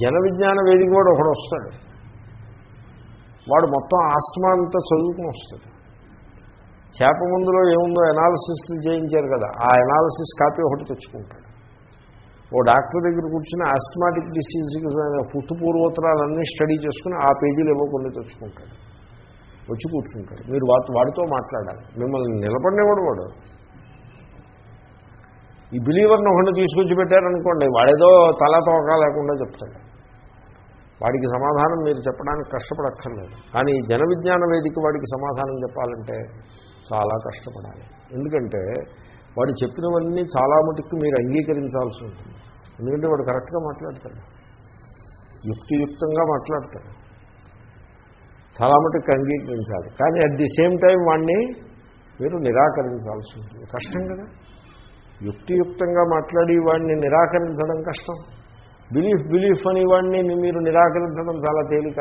జన విజ్ఞాన వేదిక వాడు ఒకడు వస్తాడు వాడు మొత్తం ఆస్తమా అంతా చదువుకుని వస్తాడు. చేప ముందులో ఏముందో ఎనాలిసిస్ చేయించారు కదా ఆ ఎనాలిసిస్ కాపీ ఒకటి తెచ్చుకుంటాడు. ఓ డాక్టర్ దగ్గర కూర్చుని ఆస్మాటిక్ డిసీజ్కి పుట్టు పూర్వోత్తరాలన్నీ స్టడీ చేసుకుని ఆ పేజీలు ఏవో కొన్ని తెచ్చుకుంటాడు. వచ్చి కూర్చుంటాడు. మీరు వాటి వాడితో మాట్లాడాలి. మిమ్మల్ని నిలబడినవాడు వాడు. ఈ బిలీవర్ని ఒకటి తీసుకొచ్చి పెట్టారనుకోండి వాడేదో తల తోక లేకుండా చెప్తాడు. వాడికి సమాధానం మీరు చెప్పడానికి కష్టపడక్కర్లేదు. కానీ జన విజ్ఞాన వేదిక వాడికి సమాధానం చెప్పాలంటే చాలా కష్టపడాలి. ఎందుకంటే వాడు చెప్పినవన్నీ చాలా మటుకు మీరు అంగీకరించాల్సి ఉంటుంది. ఎందుకంటే వాడు కరెక్ట్గా మాట్లాడతాడు. యుక్తియుక్తంగా మాట్లాడతాడు. చాలా మటుకు అంగీకరించాలి. కానీ అట్ ది సేమ్ టైం వాడిని మీరు నిరాకరించాల్సి ఉంటుంది. కష్టం కదా? యుక్తియుక్తంగా మాట్లాడి వాడిని నిరాకరించడం కష్టం. బిలీఫ్ బిలీఫ్ అని వాడిని మీరు నిరాకరించడం చాలా తేలిక.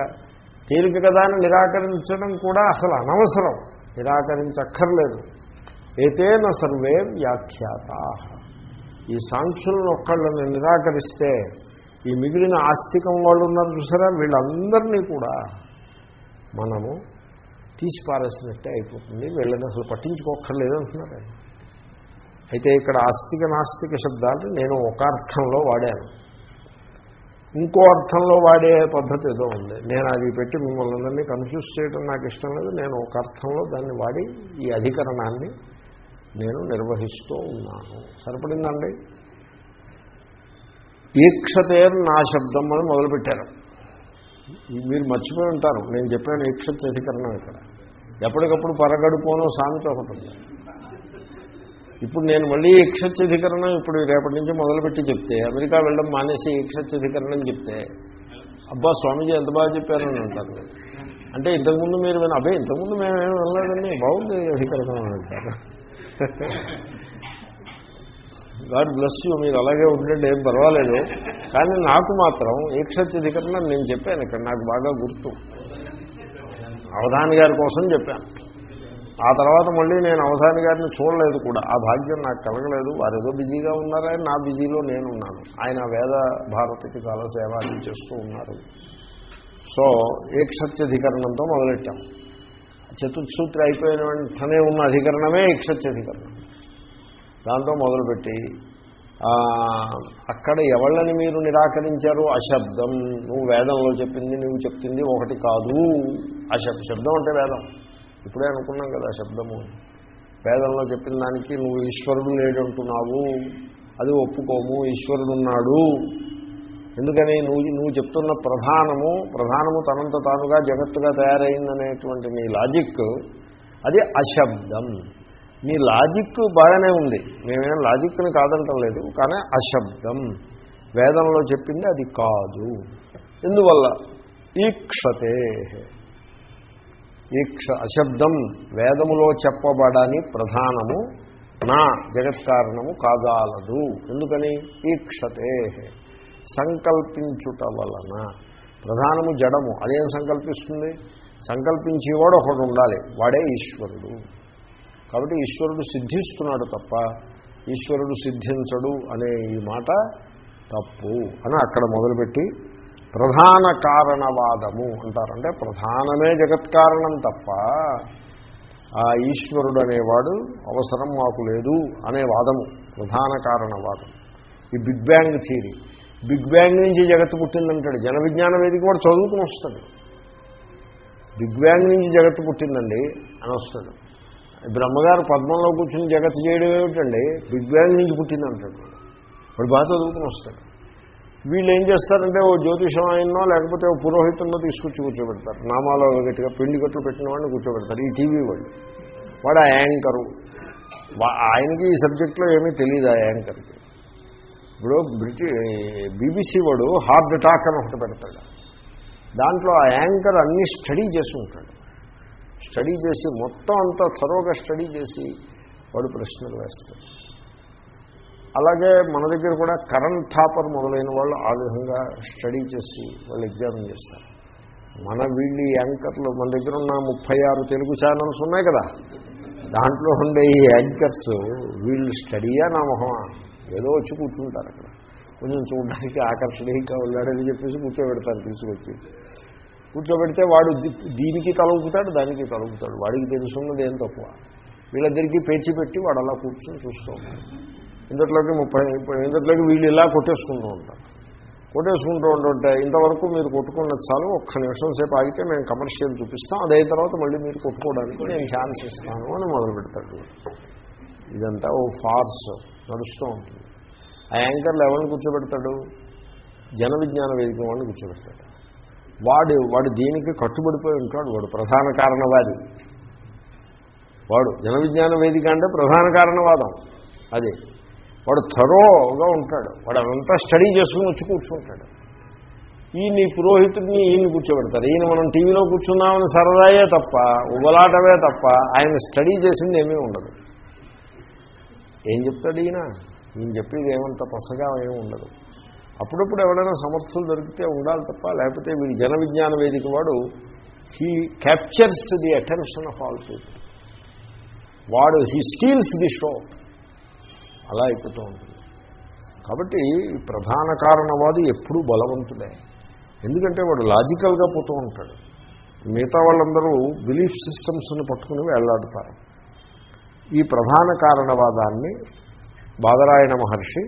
తేలిక కదా అని నిరాకరించడం కూడా అసలు అనవసరం. నిరాకరించక్కర్లేదు. ఏతేన సర్వే వ్యాఖ్యాత. ఈ సాంఖ్యులను ఒక్కళ్ళని నిరాకరిస్తే ఈ మిగిలిన ఆస్తికం వాళ్ళు ఉన్నారు చూసారా? వీళ్ళందరినీ కూడా మనము తీసిపారేసినట్టే అయిపోతుంది. వీళ్ళని అసలు పట్టించుకోక్కర్లేదు అంటున్నారు అయితే ఇక్కడ ఆస్తిక నాస్తిక శబ్దాలు నేను ఒక అర్థంలో వాడాను. ఇంకో అర్థంలో వాడే పద్ధతి ఏదో ఉంది. నేను అది పెట్టి మిమ్మల్ని అందరినీ కన్ఫ్యూజ్ చేయడం నాకు ఇష్టం లేదు. నేను ఒక అర్థంలో దాన్ని వాడి ఈ అధికరణాన్ని నేను నిర్వహిస్తూ ఉన్నాను. సరిపడిందండి? ఈక్షతేర్ నా శబ్దం అని మొదలుపెట్టారు. మీరు మర్చిపోయి ఉంటారు. నేను చెప్పాను ఈక్షత్ అధికరణం ఇక్కడ. ఎప్పటికప్పుడు పరగడుపోనో సామెత ఒకటి ఉంది. ఇప్పుడు నేను మళ్ళీ ఈక్షత్యధికరణం ఇప్పుడు రేపటి నుంచి మొదలుపెట్టి చెప్తే అమెరికా వెళ్ళడం మానేసి ఈక్షత్యధికరణం చెప్తే అబ్బా స్వామీజీ ఎంత బాగా చెప్పారని అంటారు. అంటే ఇంతకుముందు మీరు విన అబ్బాయి ఇంతకుముందు మేమేమి వెళ్ళలేదండి బాగుంది అధికరణం అని అంటారు. గాడ్ బ్లెస్ యూ మీరు అలాగే ఉండండి ఏం పర్వాలేదు. కానీ నాకు మాత్రం ఈక్షత్యధికరణం నేను చెప్పాను ఇక్కడ నాకు బాగా గుర్తు. అవధాని గారి కోసం చెప్పాను. ఆ తర్వాత మళ్ళీ నేను అవధాని గారిని చూడలేదు కూడా. ఆ భాగ్యం నాకు కలగలేదు. వారు ఏదో బిజీగా ఉన్నారని నా బిజీలో నేనున్నాను. ఆయన వేద భారతికి చాలా సేవ చేస్తూ ఉన్నారు. సో ఏక్షత్యధికరణంతో మొదలెట్టాం. చతుర్సూత్రి అయిపోయిన వెంటనే ఉన్న అధికరణమే ఏక్షత్యధికరణం. దాంతో మొదలుపెట్టి అక్కడ ఎవళ్ళని మీరు నిరాకరించారు? అశబ్దం. నువ్వు వేదంలో చెప్పింది నువ్వు చెప్తుంది ఒకటి కాదు. అశబ్ శబ్దం అంటే వేదం. ఇప్పుడే అనుకున్నాం కదా శబ్దము వేదంలో చెప్పిన దానికి నువ్వు ఈశ్వరుడు లేడంటున్నావు అది ఒప్పుకోము ఈశ్వరుడు ఉన్నాడు ఎందుకని నువ్వు నువ్వు చెప్తున్న ప్రధానము ప్రధానము తనంత తానుగా జగత్తుగా తయారైందనేటువంటి నీ లాజిక్ అది అశబ్దం. నీ లాజిక్ బాగానే ఉంది. మేమేం లాజిక్ని కాదంటం లేదు కానీ అశబ్దం. వేదంలో చెప్పింది అది కాదు. ఎందువల్ల? ఈక్షతే. ఈక్ష అశబ్దం వేదములో చెప్పబడని ప్రధానము నా జగత్కారణము కాగాలదు. ఎందుకని? ఈక్షతే. సంకల్పించుట వలన. ప్రధానము జడము. అదేం సంకల్పిస్తుంది? సంకల్పించేవాడు ఒకడు ఉండాలి. వాడే ఈశ్వరుడు. కాబట్టి ఈశ్వరుడు సిద్ధిస్తున్నాడు తప్ప ఈశ్వరుడు సిద్ధించడు అనే ఈ మాట తప్పు అని అక్కడ మొదలుపెట్టి ప్రధాన కారణవాదము అంటారంటే ప్రధానమే జగత్కారణం తప్ప ఆ ఈశ్వరుడు అనేవాడు అవసరం మాకు లేదు అనే వాదము ప్రధాన కారణవాదం. ఈ big bang theory big bang నుంచి జగత్తు పుట్టిందంటాడు. జన విజ్ఞాన వేదిక కూడా చదువుకుని వస్తాడు. బిగ్ బ్యాంగ్ నుంచి జగత్తు పుట్టిందండి అని వస్తాడు. బ్రహ్మగారు పద్మంలో కూర్చుని జగత్తు చేయడం ఏమిటండి? బిగ్ బ్యాంగ్ నుంచి పుట్టిందంటాడు. వాడు బాగా చదువుకుని వస్తాడు. వీళ్ళు ఏం చేస్తారంటే ఓ జ్యోతిషం అయినో లేకపోతే ఓ పురోహితున్నో తీసుకొచ్చి కూర్చోబెడతారు. నామాలో గట్టిగా పిండి కట్లు పెట్టిన వాడిని కూర్చోబెడతారు. ఈ టీవీ వాళ్ళు. వాడు ఆ యాంకరు. ఆయనకి ఈ సబ్జెక్ట్లో ఏమీ తెలియదు ఆ యాంకర్కి. ఇప్పుడు బ్రిటి బీబీసీ వాడు హార్ట్ అటాక్ అని ఒకటి పెడతాడు. దాంట్లో ఆ యాంకర్ అన్నీ స్టడీ చేసి ఉంటాడు. స్టడీ చేసి మొత్తం అంతా త్వరగా స్టడీ చేసి వాడు ప్రశ్నలు వేస్తాడు. అలాగే మన దగ్గర కూడా కరెంట్ థాపర్ మొదలైన వాళ్ళు ఆ విధంగా స్టడీ చేసి వాళ్ళు ఎగ్జామిన్ చేస్తారు. మన వీళ్ళు యాంకర్లు మన దగ్గర ఉన్న ముప్పై ఆరు తెలుగు ఛానల్స్ ఉన్నాయి కదా. దాంట్లో ఉండే ఈ యాంకర్స్ వీళ్ళు స్టడీయా నా మొహమా? ఏదో వచ్చి కూర్చుంటారు అక్కడ. కొంచెం చూడడానికి ఆకర్షణీయంగా ఉన్నాడని చెప్పేసి కూర్చోబెడతారు తీసుకొచ్చి. కూర్చోబెడితే వాడు దీనికి తలుపుతాడు దానికి తలుపుతాడు. వాడికి తెలుసున్నది ఏం తక్కువ. వీళ్ళిద్దరికీ పేర్చిపెట్టి వాడు అలా కూర్చొని చూస్తూ ఉంటాడు. ఇంతట్లోకి ముప్పై ఇంతట్లోకి వీళ్ళు ఇలా కొట్టేసుకుంటూ ఉంటారు. కొట్టేసుకుంటూ ఉంటుంటే ఇంతవరకు మీరు కొట్టుకున్న చాలు ఒక్క నిమిషం సేపు ఆగితే మేము కమర్షియల్ చూపిస్తాం. అదైన తర్వాత మళ్ళీ మీరు కొట్టుకోవడానికి నేను ఛాన్స్ ఇస్తాను అని మొదలు పెడతాడు. ఇదంతా ఓ ఫార్స్ నడుస్తూ ఉంటుంది. ఆ యాంకర్లు ఎవరిని కూర్చోబెడతాడు. జన విజ్ఞాన వేదిక వాడిని కూర్చోబెడతాడు. వాడు వాడు దీనికి కట్టుబడిపోయి ఉంటాడు. వాడు ప్రధాన కారణవాది. వాడు జన విజ్ఞాన వేదిక అంటే ప్రధాన కారణవాదం. అది. వాడు థరోగా ఉంటాడు. వాడు అదంతా స్టడీ చేసుకుని వచ్చి కూర్చుంటాడు. ఈయన పురోహితుడిని ఈయన కూర్చోబెడతారు. ఈయన మనం టీవీలో కూర్చున్నామని సరదాయే తప్ప ఉబలాటమే తప్ప ఆయన స్టడీ చేసింది ఏమీ ఉండదు. ఏం చెప్తాడు ఈయన? ఈయన చెప్పేది ఏమంత పసగా ఏమి ఉండదు. అప్పుడప్పుడు ఎవరైనా సమర్థులు దొరికితే ఉండాలి తప్ప లేకపోతే వీడి జన విజ్ఞాన వేదిక వాడు he captures the attention of all people వాడు హీ స్టీల్స్ ది షో అలా అయిపోతూ ఉంటుంది. కాబట్టి ఈ ప్రధాన కారణవాది ఎప్పుడూ బలవంతుడే. ఎందుకంటే వాడు లాజికల్గా పోతూ ఉంటాడు. మిగతా వాళ్ళందరూ బిలీఫ్ సిస్టమ్స్ని పట్టుకుని వేళ్ళాడుతారు ఈ ప్రధాన కారణవాదాన్ని బాదరాయణ మహర్షి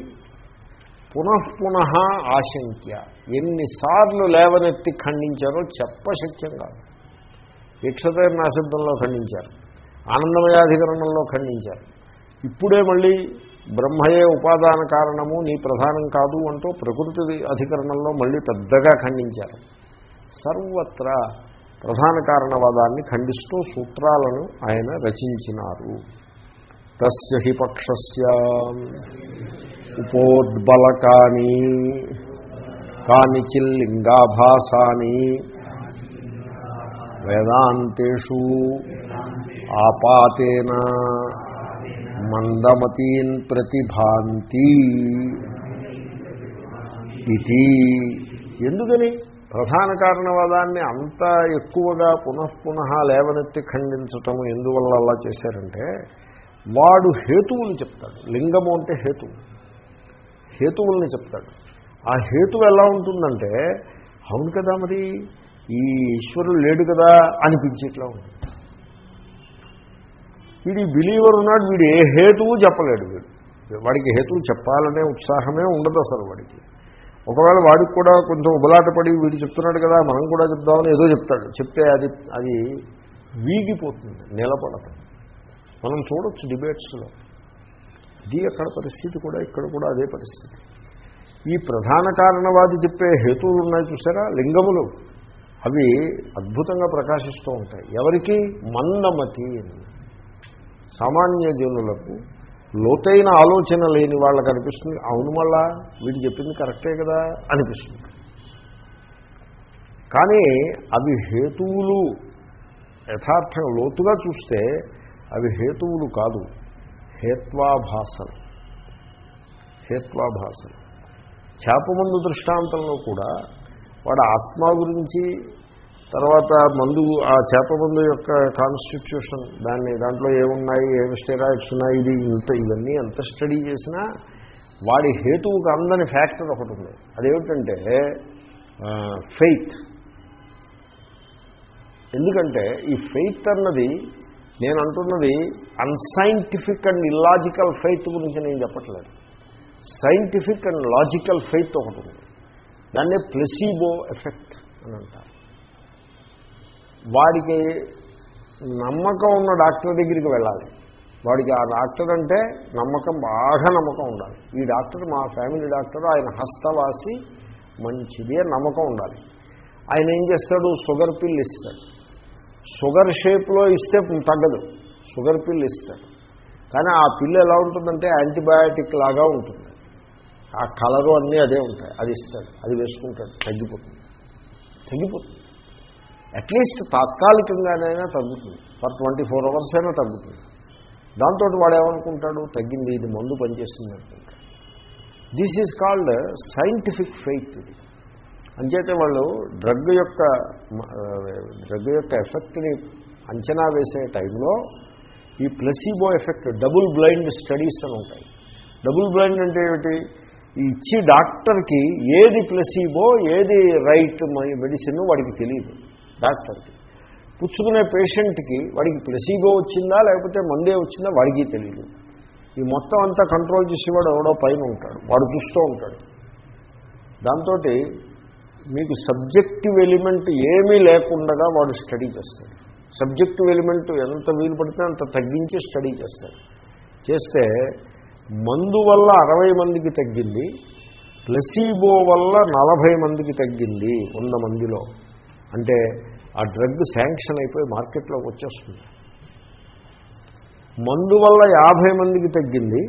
పునఃపునః ఆశంక్య ఎన్నిసార్లు లేవనెత్తి ఖండించారో చెప్పశక్యం కాదు. వీక్షతైన నాశబ్దంలో ఖండించారు. ఆనందమయాధికరణంలో ఖండించారు. ఇప్పుడే మళ్ళీ బ్రహ్మయే ఉపాదాన కారణము నీ ప్రధానం కాదు అంటూ ప్రకృతి అధికరణంలో మళ్ళీ పెద్దగా ఖండించారు. సర్వత్రా ప్రధాన కారణవాదాన్ని ఖండిస్తూ సూత్రాలను ఆయన రచించినారు. తస్య హి పక్షస్య ఉపోద్బలకాని కానిచిల్లింగాభాసాని వేదాంతేషు ఆపాతేన మందమతీన్ ప్రతిభాంతి ఇది ఎందుకని? ప్రధాన కారణవాదాన్ని అంత ఎక్కువగా పునఃపున లేవనెత్తి ఖండించటం ఎందువల్ల అలా చేశారంటే వాడు హేతువులు చెప్తాడు. లింగము అంటే హేతువు హేతువుల్ని చెప్తాడు. ఆ హేతువు ఎలా ఉంటుందంటే అవును కదా మరి ఈ ఈశ్వరుడు లేడు కదా అనిపించేట్లా ఉంటుంది. వీడి బిలీవర్ ఉన్నాడు వీడు ఏ హేతువు చెప్పలేడు వీడు. వాడికి హేతువు చెప్పాలనే ఉత్సాహమే ఉండదు అసలు వాడికి. ఒకవేళ వాడికి కూడా కొంచెం ఉబలాటపడి వీడు చెప్తున్నాడు కదా మనం కూడా చెప్దామని ఏదో చెప్తాడు. చెప్తే అది అది వీగిపోతుంది నిలబడదు. మనం చూడొచ్చు డిబేట్స్లో. ఇది అక్కడ పరిస్థితి కూడా ఇక్కడ కూడా అదే పరిస్థితి. ఈ ప్రధాన కారణవాది చెప్పే హేతువులు ఉన్నాయి చూసారా? లింగములు. అవి అద్భుతంగా ప్రకాశిస్తూ ఉంటాయి. ఎవరికి? మందమతి అని. సామాన్య జనులకు లోతైన ఆలోచన లేని వాళ్ళకు అనిపిస్తుంది. అవును మళ్ళా వీడు చెప్పింది కరెక్టే కదా అనిపిస్తుంది. కానీ అవి హేతువులు. యథార్థం లోతుగా చూస్తే అవి హేతువులు కాదు. హేత్వాభాసలు హేత్వాభాసలు చేపమందు దృష్టాంతంలో కూడా వాడు ఆత్మ గురించి తర్వాత మందు ఆ చేప మందు యొక్క కాన్స్టిట్యూషన్ దాన్ని దాంట్లో ఏమున్నాయి ఏమి స్టెరాయిడ్స్ ఉన్నాయి ఇది ఇంత ఇవన్నీ ఎంత స్టడీ చేసినా వాడి హేతువుకు అందని ఫ్యాక్టర్ ఒకటి ఉంది. అదేమిటంటే ఫెయిత్ ఎందుకంటే ఈ ఫెయిత్ అన్నది నేను అంటున్నది అన్సైంటిఫిక్ అండ్ ఇల్లాజికల్ ఫెయిత్ గురించి నేను చెప్పట్లేదు. సైంటిఫిక్ అండ్ లాజికల్ ఫెయిత్ ఒకటి ఉంది. దాన్నే ప్లెసీబో ఎఫెక్ట్ అని అంటారు. వాడికి నమ్మకం ఉన్న డాక్టర్ దగ్గరికి వెళ్ళాలి. వాడికి ఆ డాక్టర్ అంటే నమ్మకం బాగా నమ్మకం ఉండాలి. ఈ డాక్టర్ మా ఫ్యామిలీ డాక్టర్ ఆయన హస్తవాసి మంచిది నమ్మకం ఉండాలి. ఆయన ఏం చేస్తాడు? షుగర్ పిల్ ఇస్తాడు. షుగర్ షేప్లో ఇస్తే తగ్గదు. షుగర్ పిల్ ఇస్తాడు. కానీ ఆ పిల్లు ఎలా ఉంటుందంటే యాంటీబయాటిక్ లాగా ఉంటుంది. ఆ కలరు అన్నీ అదే ఉంటాయి. అది ఇస్తాడు. అది వేసుకుంటాడు. తగ్గిపోతుంది. తగ్గిపోతుంది. అట్లీస్ట్ తాత్కాలికంగానైనా తగ్గుతుంది. ఫర్ ట్వంటీ ఫోర్ అవర్స్ అయినా తగ్గుతుంది. దాంతో వాడు ఏమనుకుంటాడు తగ్గింది ఇది మందు పనిచేస్తుంది అనుకుంటాడు. This is called scientific faith ఇది అంచేతే వాళ్ళు డ్రగ్ యొక్క డ్రగ్ యొక్క ఎఫెక్ట్ని అంచనా వేసే టైంలో ఈ placebo effect double blind studies అని ఉంటాయి. డబుల్ బ్లైండ్ అంటే ఏమిటి? ఇచ్చి డాక్టర్కి ఏది ప్లసీబో ఏది రైట్ మెడిసిన్ వాడికి తెలియదు డాక్టర్కి. పుచ్చుకునే పేషెంట్కి వాడికి ప్లెసీబో వచ్చిందా లేకపోతే మందే వచ్చిందా వాడికి తెలియదు ఈ మొత్తం అంతా కంట్రోల్ చేసేవాడు ఎవడో పైన ఉంటాడు వాడు చూస్తూ ఉంటాడు. దాంతో మీకు సబ్జెక్టివ్ ఎలిమెంట్ ఏమీ లేకుండా వాడు స్టడీ చేస్తాడు. సబ్జెక్టివ్ ఎలిమెంట్ ఎంత వీలు పడితే అంత తగ్గించి స్టడీ చేస్తాడు. చేస్తే మందు వల్ల అరవై మందికి తగ్గింది ప్లసీబో వల్ల నలభై మందికి తగ్గింది వంద మందిలో. అంటే ఆ డ్రగ్ శాంక్షన్ అయిపోయి మార్కెట్లోకి వచ్చేస్తుంది. మందు వల్ల యాభై మందికి తగ్గింది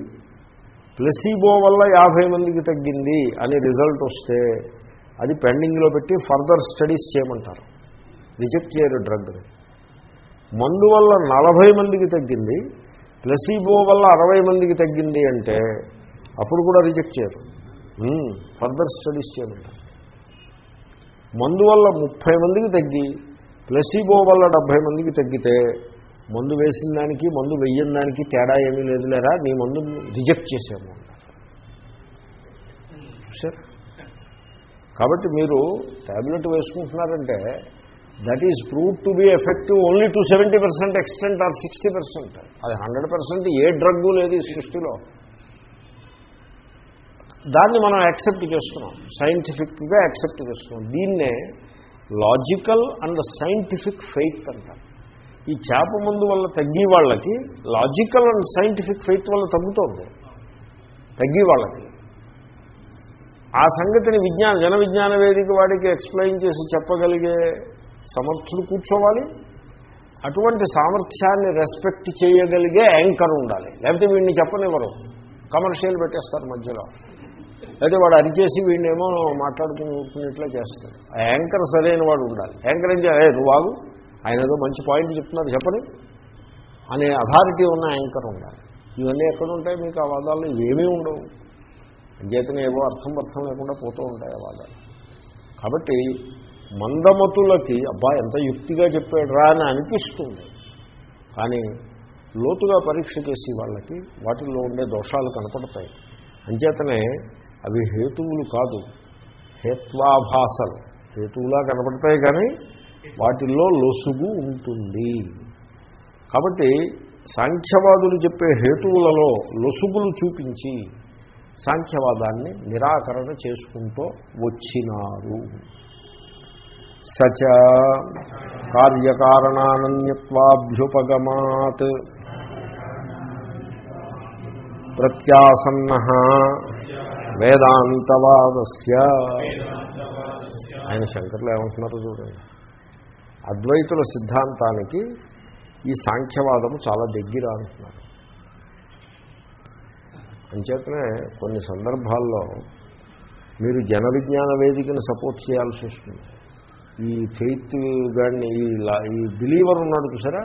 ప్లసీబో వల్ల యాభై మందికి తగ్గింది అని రిజల్ట్ వస్తే అది పెండింగ్లో పెట్టి ఫర్దర్ స్టడీస్ చేయమంటారు. రిజెక్ట్ చేయరు డ్రగ్ని మందు వల్ల నలభై మందికి తగ్గింది ప్లసీబో వల్ల అరవై మందికి తగ్గింది అంటే అప్పుడు కూడా రిజెక్ట్ చేయరు. ఫర్దర్ స్టడీస్ చేయమంటారు. మందు వల్ల ముప్పై మందికి తగ్గి ప్లసీబో వల్ల డెబ్భై మందికి తగ్గితే మందు వేసిన దానికి మందు వెయ్యిన దానికి తేడా ఏమీ లేదు లేరా? నీ మందు రిజెక్ట్ చేసాము సార్ కాబట్టి మీరు tablet వేసుకుంటున్నారంటే that is prove to be effective only to seventy percent extent or sixty percent అది హండ్రెడ్ పర్సెంట్ ఏ డ్రగ్గు లేదు ఈ సృష్టిలో. దాన్ని మనం యాక్సెప్ట్ చేస్తున్నాం. సైంటిఫిక్గా యాక్సెప్ట్ చేస్తున్నాం. దీన్నే లాజికల్ అండ్ సైంటిఫిక్ ఫెయిత్ అంటారు. ఈ చేప మందు వల్ల తగ్గి వాళ్ళకి లాజికల్ అండ్ సైంటిఫిక్ ఫెయిత్ వల్ల తగ్గుతోంది. తగ్గి వాళ్ళకి. ఆ సంగతిని విజ్ఞాన జన విజ్ఞాన వేదిక వాడికి ఎక్స్ప్లెయిన్ చేసి చెప్పగలిగే సమర్థులు కూర్చోవాలి. అటువంటి సామర్థ్యాన్ని రెస్పెక్ట్ చేయగలిగే యాంకర్ ఉండాలి. లేకపోతే వీడిని చెప్పనివ్వరు. కమర్షియల్ పెట్టేస్తారు మధ్యలో. అయితే వాడు అరిచేసి వీడినేమో మాట్లాడుకుని చేస్తాడు. ఆ యాంకర్ సరైన వాడు ఉండాలి. యాంకర్ ఏం చేయాలి? నువ్వు వాగు ఆయన ఏదో మంచి పాయింట్ చెప్తున్నారు చెప్పని. అనే అథారిటీ ఉన్న యాంకర్ ఉండాలి. ఇవన్నీ ఎక్కడ ఉంటాయి? మీకు ఆ వాదాల్లో ఇవేమీ ఉండవు. అంచేతనే ఏవో అర్థం అర్థం లేకుండా పోతూ ఉంటాయి ఆ వాదాలు. కాబట్టి మందమతులకి అబ్బా ఎంత యుక్తిగా చెప్పాడు రా అని అనిపిస్తుంది. కానీ లోతుగా పరీక్ష చేసి వాళ్ళకి వాటిల్లో ఉండే దోషాలు కనపడతాయి. అంచేతనే అవి హేతువులు కాదు. హేత్వాభాసలు. హేతువులా కనపడతాయి కానీ వాటిల్లో లొసుగు ఉంటుంది. కాబట్టి సాంఖ్యవాదులు చెప్పే హేతువులలో లొసుగులు చూపించి సాంఖ్యవాదాన్ని నిరాకరణ చేసుకుంటూ వచ్చినారు. సచ కార్యకారణానన్యత్వాభ్యుపగమాత్ ప్రత్యాసన్న వేదాంతవాదస్య. ఆయన శంకర్లు ఏమంటున్నారో చూడండి. అద్వైతుల సిద్ధాంతానికి ఈ సాంఖ్యవాదము చాలా దగ్గర అంటున్నారు. అంచేతనే కొన్ని సందర్భాల్లో మీరు జన విజ్ఞాన వేదికను సపోర్ట్ చేయాల్సి వస్తుంది. ఈ ఫెయిత్ గాడిని ఈ ఈ బిలీవర్ ఉన్నాడు చూసారా?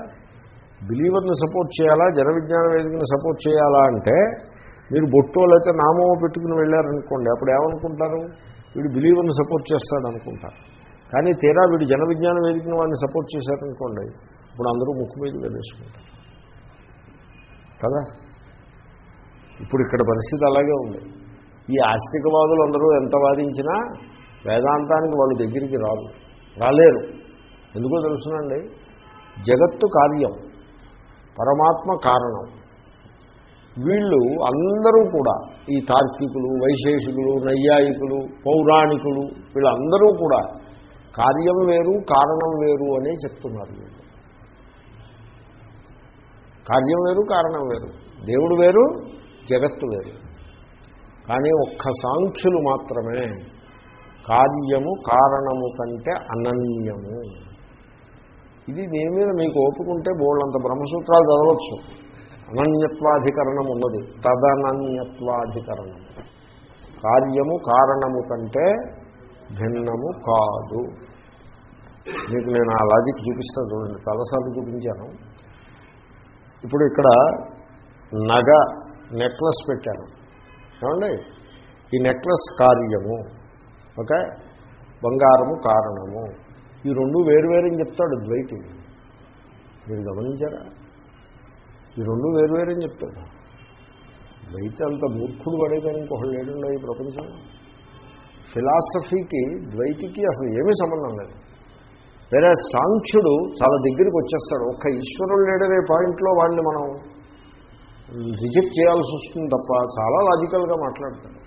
బిలీవర్ని సపోర్ట్ చేయాలా? జన విజ్ఞాన వేదికను సపోర్ట్ చేయాలా అంటే మీరు బొట్టో లేకపోతే నామో పెట్టుకుని వెళ్ళారనుకోండి అప్పుడు ఏమనుకుంటారు? వీడు బిలీవర్ని సపోర్ట్ చేస్తాడు అనుకుంటారు కానీ తీరా వీడు జన విజ్ఞాన వేదికను వాడిని సపోర్ట్ చేశారనుకోండి ఇప్పుడు అందరూ ముక్కు మీద వెళ్ళేసుకుంటారు కదా? ఇప్పుడు ఇక్కడ పరిస్థితి అలాగే ఉంది. ఈ ఆస్తికవాదులు అందరూ ఎంత వాదించినా వేదాంతానికి వాళ్ళు దగ్గరికి రాదు రాలేరు. ఎందుకో తెలుసునండి? జగత్తు కార్యం పరమాత్మ కారణం. వీళ్ళు అందరూ కూడా ఈ తార్కికులు వైశేషికులు నైయాయికులు పౌరాణికులు వీళ్ళందరూ కూడా కార్యం వేరు కారణం వేరు అనే చెప్తున్నారు వీళ్ళు. కార్యం వేరు కారణం వేరు. దేవుడు వేరు జగత్తు వేరు. కానీ ఒక్క సాంఖ్యులు మాత్రమే కార్యము కారణము కంటే అనన్యము. ఇది దీని మీద మీకు ఓపుకుంటే బోళ్ళంత బ్రహ్మసూత్రాలు చదవచ్చు. అనన్యత్వాధికరణం ఉన్నది. తదనన్యత్వాధికరణం. కార్యము కారణము కంటే భిన్నము కాదు. మీకు నేను ఆ లాజిక్ చూపిస్తాను చూడండి. చాలాసార్లు చూపించాను. ఇప్పుడు ఇక్కడ నగ నెక్లెస్ పెట్టాను. ఏమండి? ఈ నెక్లెస్ కార్యము ఓకే? బంగారము కారణము. ఈ రెండు వేరువేరని చెప్తాడు ద్వైతి మీరు గమనించారా? ఈ రెండు వేరువేరని చెప్తాడు. ద్వైతి అంత మూర్ఖుడు పడేదని ఇంకొకటి లేడుండో ఈ ప్రపంచం? ఫిలాసఫీకి ద్వైతికి అసలు ఏమీ సంబంధం లేదు. వేరే సాంఖ్యుడు చాలా దగ్గరికి వచ్చేస్తాడు. ఒక్క ఈశ్వరుడు లేడనే పాయింట్లో వాడిని మనం రిజెక్ట్ చేయాల్సి వస్తుంది తప్ప చాలా లాజికల్గా మాట్లాడతాడు.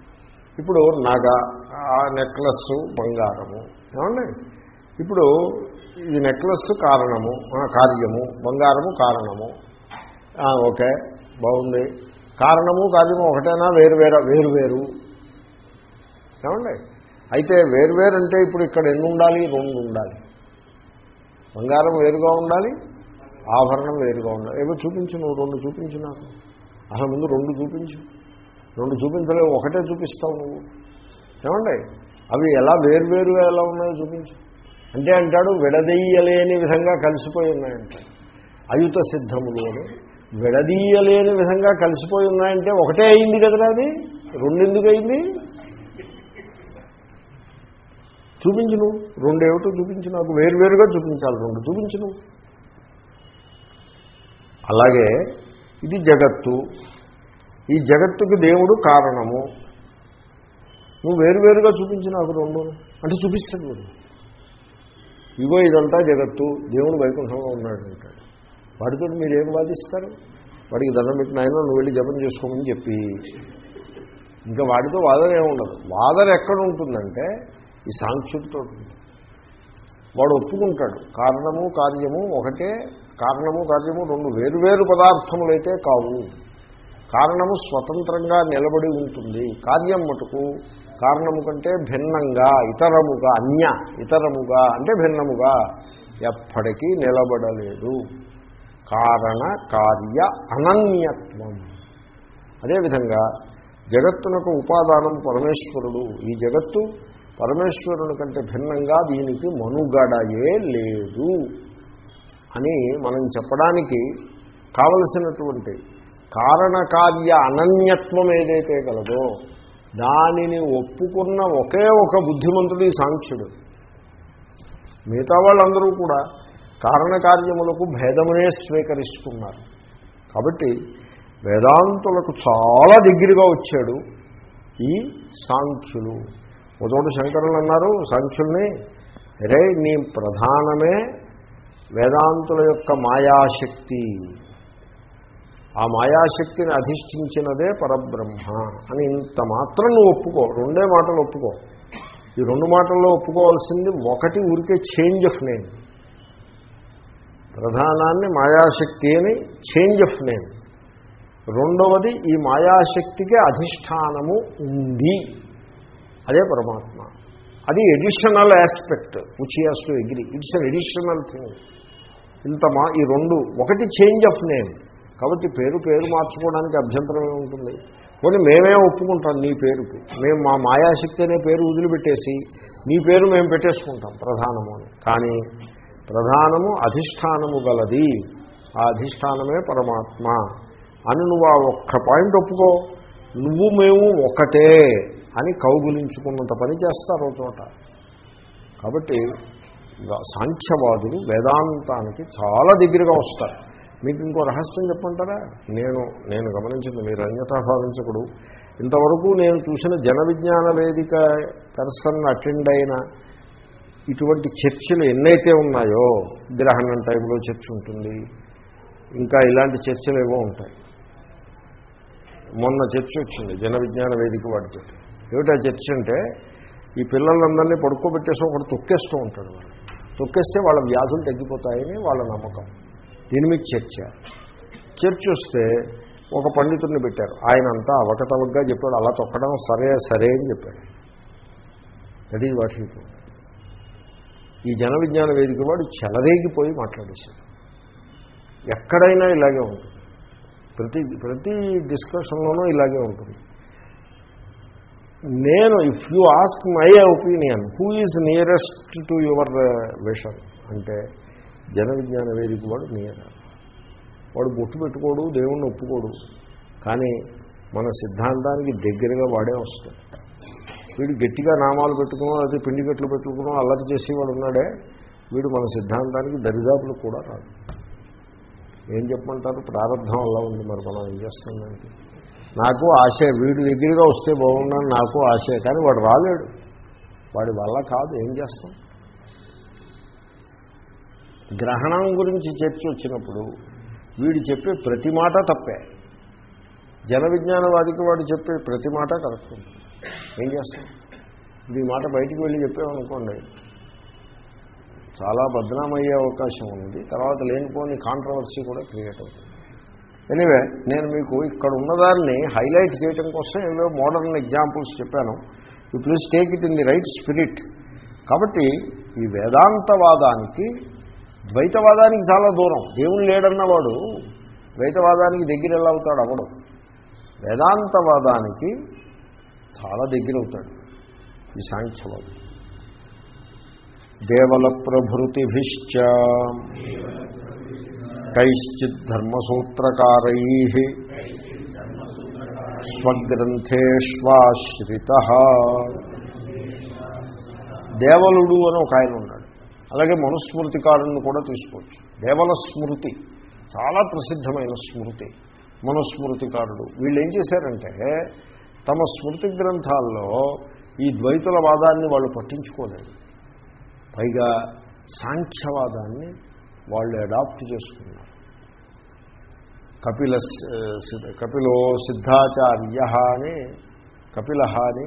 ఇప్పుడు నగ ఆ నెక్లెస్ బంగారము ఏమండి? ఇప్పుడు ఇది నెక్లెస్ కారణము కార్యము బంగారము కారణము ఓకే బాగుంది. కారణము కార్యము ఒకటేనా? వేరు వేరువేరు వేరు వేరు. ఏమండి? అయితే వేరువేరు అంటే ఇప్పుడు ఇక్కడ ఎన్ని ఉండాలి? రెండు ఉండాలి. బంగారం వేరుగా ఉండాలి ఆభరణం వేరుగా ఉండాలి. ఏవో చూపించు నువ్వు రెండు చూపించు నాకు. అసలు ముందు రెండు చూపించు. రెండు చూపించలేవు ఒకటే చూపిస్తావు నువ్వు. ఏమండి? అవి ఎలా వేరువేరుగా ఎలా ఉన్నాయో చూపించు. అంటే అంటాడు విడదీయలేని విధంగా కలిసిపోయి ఉన్నాయంట. అయుత సిద్ధములు అని. విడదీయలేని విధంగా కలిసిపోయి ఉన్నాయంటే ఒకటే అయింది కదరా అది? రెండెందుకు అయింది చూపించు నువ్వు. రెండేమిటో చూపించు నాకు. వేరువేరుగా చూపించాలి. రెండు చూపించు నువ్వు. అలాగే ఇది జగత్తు. ఈ జగత్తుకి దేవుడు కారణము. నువ్వు వేరువేరుగా చూపించు నాకు రెండు అంటే చూపిస్తాడు ఇగో ఇదంతా జగత్తు. దేవుడు వైకుంఠంలో ఉన్నాడు అంటాడు వాడితో మీరు ఏం వాదిస్తారు? వాడికి దండం పెట్టిన ఆయన నువ్వు వెళ్ళి జపం చేసుకోమని చెప్పి. ఇంకా వాడితో వాదన ఏముండదు వాదన ఎక్కడ ఉంటుందంటే ఈ సాంఖ్యుడితో వాడు ఒప్పుకుంటాడు. కారణము కార్యము ఒకటే కారణము కార్యము రెండు వేరువేరు పదార్థములైతే కావు. కారణము స్వతంత్రంగా నిలబడి ఉంటుంది. కార్యం మటుకు కారణము కంటే భిన్నంగా ఇతరముగా అన్య ఇతరముగా అంటే భిన్నముగా ఎప్పటికీ నిలబడలేదు. కారణ కార్య అనన్యత్వం. అదేవిధంగా జగత్తునకు ఉపాదానం పరమేశ్వరుడు. ఈ జగత్తు పరమేశ్వరుని కంటే భిన్నంగా దీనికి మనుగడయే లేదు అని మనం చెప్పడానికి కావలసినటువంటి కారణకార్య అనన్యత్వం ఏదైతే కలదో దానిని ఒప్పుకున్న ఒకే ఒక బుద్ధిమంతుడు ఈ సాంఖ్యుడు. మిగతా వాళ్ళందరూ కూడా కారణకార్యములకు భేదమునే స్వీకరిస్తున్నారు. కాబట్టి వేదాంతులకు చాలా దగ్గరగా వచ్చాడు ఈ సాంఖ్యులు. ఒకటి శంకరులు అన్నారు సాంఖ్యుల్ని రే నీ ప్రధానమే వేదాంతుల యొక్క మాయాశక్తి. ఆ మాయాశక్తిని అధిష్ఠించినదే పరబ్రహ్మ అని ఇంత మాత్రం నువ్వు ఒప్పుకో రెండే మాటలు ఒప్పుకో. ఈ రెండు మాటల్లో ఒప్పుకోవాల్సింది ఒకటి ఊరికే చేంజ్ ఆఫ్ నేమ్ ప్రధానాన్ని మాయాశక్తి అని చేంజ్ ఆఫ్ నేమ్. రెండవది ఈ మాయాశక్తికి అధిష్టానము ఉంది. అదే పరమాత్మ. అది additional aspect which has to agree it's an additional thing ఇంత మా ఈ రెండు ఒకటి చేంజ్ ఆఫ్ నేమ్ కాబట్టి పేరు పేరు మార్చుకోవడానికి అభ్యంతరమే ఉంటుంది? కొన్ని మేమే ఒప్పుకుంటాం నీ పేరుకి. మేము మా మాయాశక్తి అనే పేరు వదిలిపెట్టేసి నీ పేరు మేము పెట్టేసుకుంటాం ప్రధానము అని. కానీ ప్రధానము అధిష్టానము గలది. ఆ అధిష్టానమే పరమాత్మ. అని నువ్వు ఆ ఒక్క పాయింట్ ఒప్పుకో. నువ్వు మేము ఒకటే అని కౌగులించుకున్నంత పని చేస్తారు చోట. కాబట్టి సాంఖ్యవాదులు వేదాంతానికి చాలా దగ్గరగా వస్తారు. మీకు ఇంకో రహస్యం చెప్పంటారా నేను నేను గమనించింది మీరు అన్యతా సాధించకుడు. ఇంతవరకు నేను చూసిన జన విజ్ఞాన వేదిక పెర్సన్ అటెండ్ అయిన ఇటువంటి చర్చలు ఎన్నైతే ఉన్నాయో గ్రహణం టైంలో చర్చ ఉంటుంది. ఇంకా ఇలాంటి చర్చలు ఏవో ఉంటాయి. మొన్న చర్చ వచ్చింది జన విజ్ఞాన వేదిక వాటితో. ఏమిటా చర్చ అంటే ఈ పిల్లలందరినీ పడుకోబెట్టేసి ఒకటి తొక్కేస్తూ ఉంటాడు వాళ్ళు తొక్కేస్తే వాళ్ళ వ్యాధులు తగ్గిపోతాయని వాళ్ళ నమ్మకం. దీని మీద చర్చ. చర్చ వస్తే ఒక పండితుడిని పెట్టారు. ఆయన అంతా అవకతవకగా చెప్పాడు అలా తొక్కడం సరే సరే అని చెప్పాడు. దట్ ఈజ్ వాట్ హీ ఈ జన విజ్ఞాన వేదిక వాడు చెలరేగిపోయి మాట్లాడేశాడు. ఎక్కడైనా ఇలాగే ఉంటుంది. ప్రతి ప్రతి డిస్కషన్లోనూ ఇలాగే ఉంటుంది. నేను if you ask my opinion who is nearest to your vision అంటే జన విజ్ఞాన వేదిక వాడు నియర్ వాడు బొట్టు పెట్టుకోడు దేవుణ్ణి ఒప్పుకోడు. కానీ మన సిద్ధాంతానికి దగ్గరగా వాడే వస్తాడు. వీడు గట్టిగా నామాలు పెట్టుకునో అది పిండి గట్లు పెట్టుకునో అల్లరి చేసేవాడు ఉన్నాడే వీడు మన సిద్ధాంతానికి దరిదాపులు కూడా రాదు ఏం చెప్పమంటారు? ప్రారంభం అలా ఉంది మరి మనం ఏం చేస్తుందంటే నాకు ఆశయ వీడు దగ్గరగా వస్తే బాగున్నాను నాకు ఆశయ కానీ వాడు రాలేడు. వాడి వల్ల కాదు ఏం చేస్తాం? గ్రహణం గురించి చర్చ వచ్చినప్పుడు వీడు చెప్పే ప్రతి మాట తప్పే. జన విజ్ఞానవాదికి వాడు చెప్పే ప్రతి మాట కరెక్ట్ ఉంటుంది. ఏం చేస్తాం ఇప్పుడు ఈ మాట బయటికి వెళ్ళి చెప్పామనుకోండి చాలా బద్నామయ్యే అవకాశం ఉంది. తర్వాత లేనిపోని కాంట్రవర్సీ కూడా క్రియేట్ అవుతుంది. ఎనివే నేను మీకు ఇక్కడ ఉన్నదాన్ని హైలైట్ చేయడం కోసం ఏవో మోడర్న్ ఎగ్జాంపుల్స్ చెప్పాను. You please take it in the right spirit కాబట్టి ఈ వేదాంతవాదానికి ద్వైతవాదానికి చాలా దూరం. దేవుడు లేడన్నవాడు ద్వైతవాదానికి దగ్గర ఎలా అవుతాడు? అవడం వేదాంతవాదానికి చాలా దగ్గర అవుతాడు ఈ సాంఖ్యవాదం. దేవల ప్రభృతిభిశ్చ కైశ్చిత్ ధర్మసూత్రకారై స్వగ్రంథేష్వాశ్రిత దేవలుడు అని ఒక ఆయన ఉన్నాడు. అలాగే మనుస్మృతికారుని కూడా తీసుకోవచ్చు. దేవల స్మృతి చాలా ప్రసిద్ధమైన స్మృతి. మనుస్మృతికారుడు. వీళ్ళు ఏం చేశారంటే తమ స్మృతి గ్రంథాల్లో ఈ ద్వైతుల వాదాన్ని వాళ్ళు పట్టించుకోలేదు. పైగా సాంఖ్యవాదాన్ని వాళ్ళు అడాప్ట్ చేసుకున్నారు. కపిల కపిలో సిద్ధాచార్య అని కపిల అని